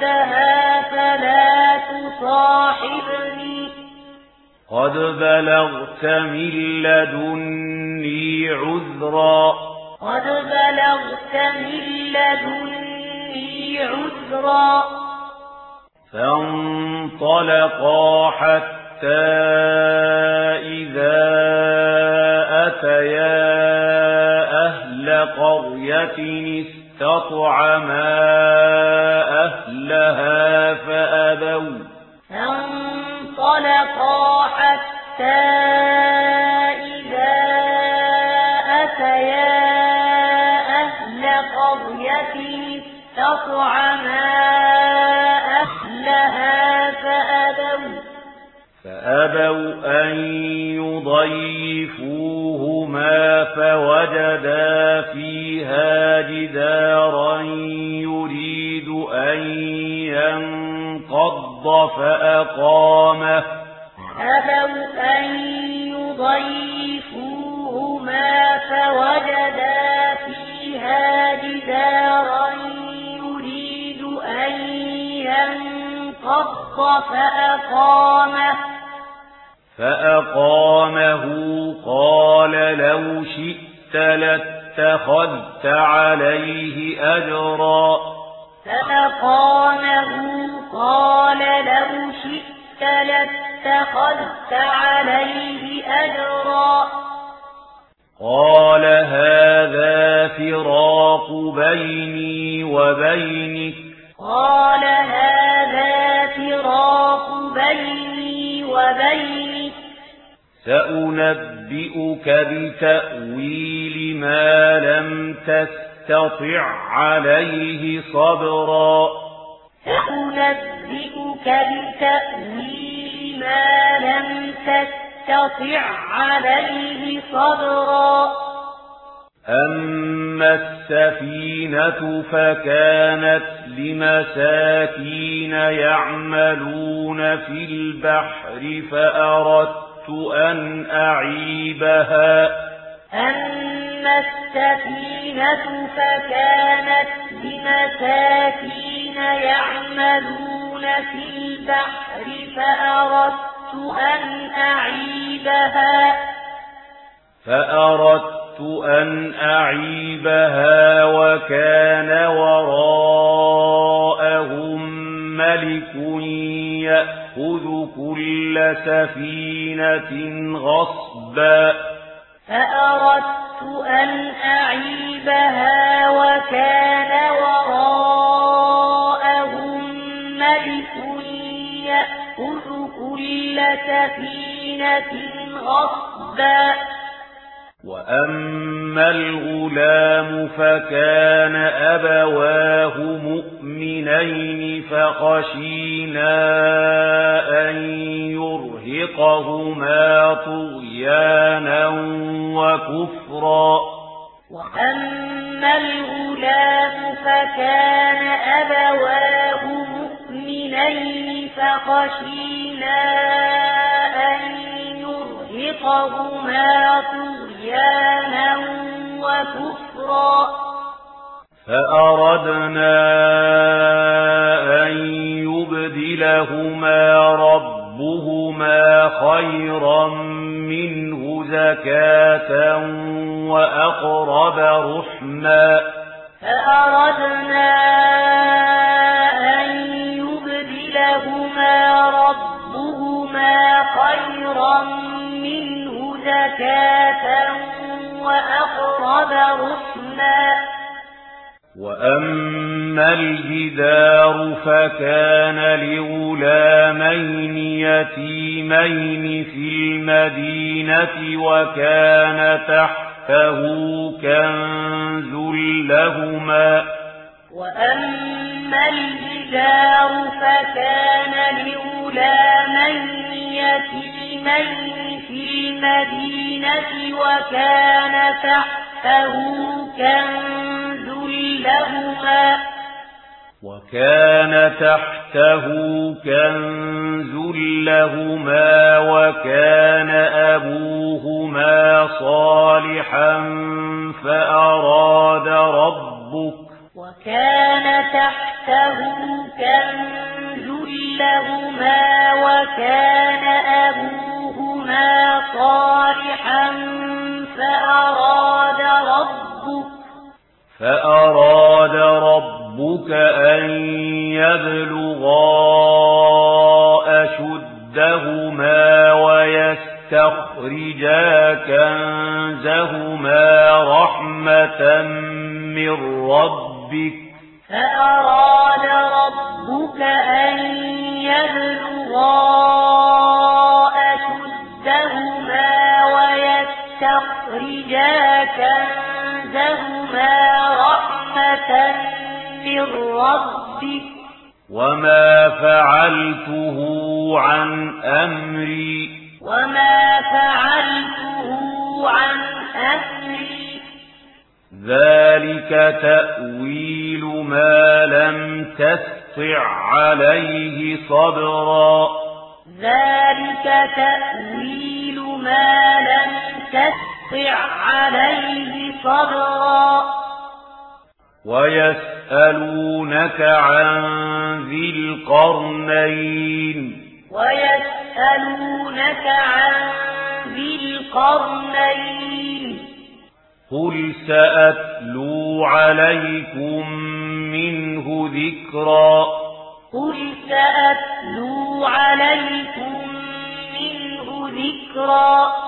بعدها فلا تصاحبني. قد بلغت من لدني عذرا. قد بلغت من لدني عذرا. فانطلقا حتى إذا أتيا أهل قرية استطعما أهلها فأبوا. فانطلقا حتى إذا أتيا أهل قرية استطعما أهلها فأبوا. فأبوا أن يضيفوهما فوجدا فيها جدارا فأخض فأقامه أبوا أن يضيفوه ما فوجدا فيها جدارا يريد أن ينقض فأقامه فأقامه قال لو شئت لاتخذت عليه أجرا فلقانه قال لو شئت لاتخذت عليه أجرا قال هذا فراق بيني وبينك قال هذا فراق بيني وبينك سأنبئك بتأويل ما لم تسر تَسْتَطِعْ عَلَيْهِ صَبْرًا سَأُنَبِّئُكَ بِتَأْوِيلِ مَا لَمْ تَسْتَطِعْ عَلَيْهِ صَبْرًا أَمَّا السَّفِينَةُ فَكَانَتْ لِمَسَاكِينَ يَعْمَلُونَ فِي الْبَحْرِ فَأَرَدْتُ أَنْ أَعِيبَهَا أما السفينة فكانت بمساكين يعملون في البحر فأردت أن أعيبها فأردت أن أعيبها وكان وراءهم ملك يأخذ كل سفينة غصباً فأردت أن أعيبها وكان وراءهم ملك يأكل كل سفينة غصبا. وأما أما الغلام فكان أبواه مؤمنين فخشينا أن يرهقهما طغيانا وكفرا وأما الغلام فكان أبواه مؤمنين فخشينا أن يرهقهما طغيانا وكفرا. فأردنا أن يبدلهما ربهما خيرا منه زكاة وأقرب رحما. فأردنا أن يبدلهما ربهما خيرا منه زكاة وأقرب رحما وأما الجدار فكان لغلامين يتيمين في المدينة وكان تحته كنز لهما. وأما الجدار فكان لغلامين يتيمين في المدينة وكان تحته كنز لهما. وكان تحته كنز لهما وكان أبوهما صالحا فأراد ربك. وكان تحته كنز لهما وكان صالحا فأراد ربك فأراد ربك أن يبلغا أشدهما ويستخرجا كنزهما رحمة من ربك فأراد فيهما كنزهما رحمة من ربك وما فعلته عن أمري. وما فعلته عن أمري. ذلك تأويل ما لم تستع عليه صبرا. ذلك تأويل ما لم تستع عليه صَبْرًا. ويسألونك عن ذي القرنين. ويسألونك عن ذي القرنين. قل سأتلو عليكم منه ذكرا. قل سأتلو عليكم منه ذكرا.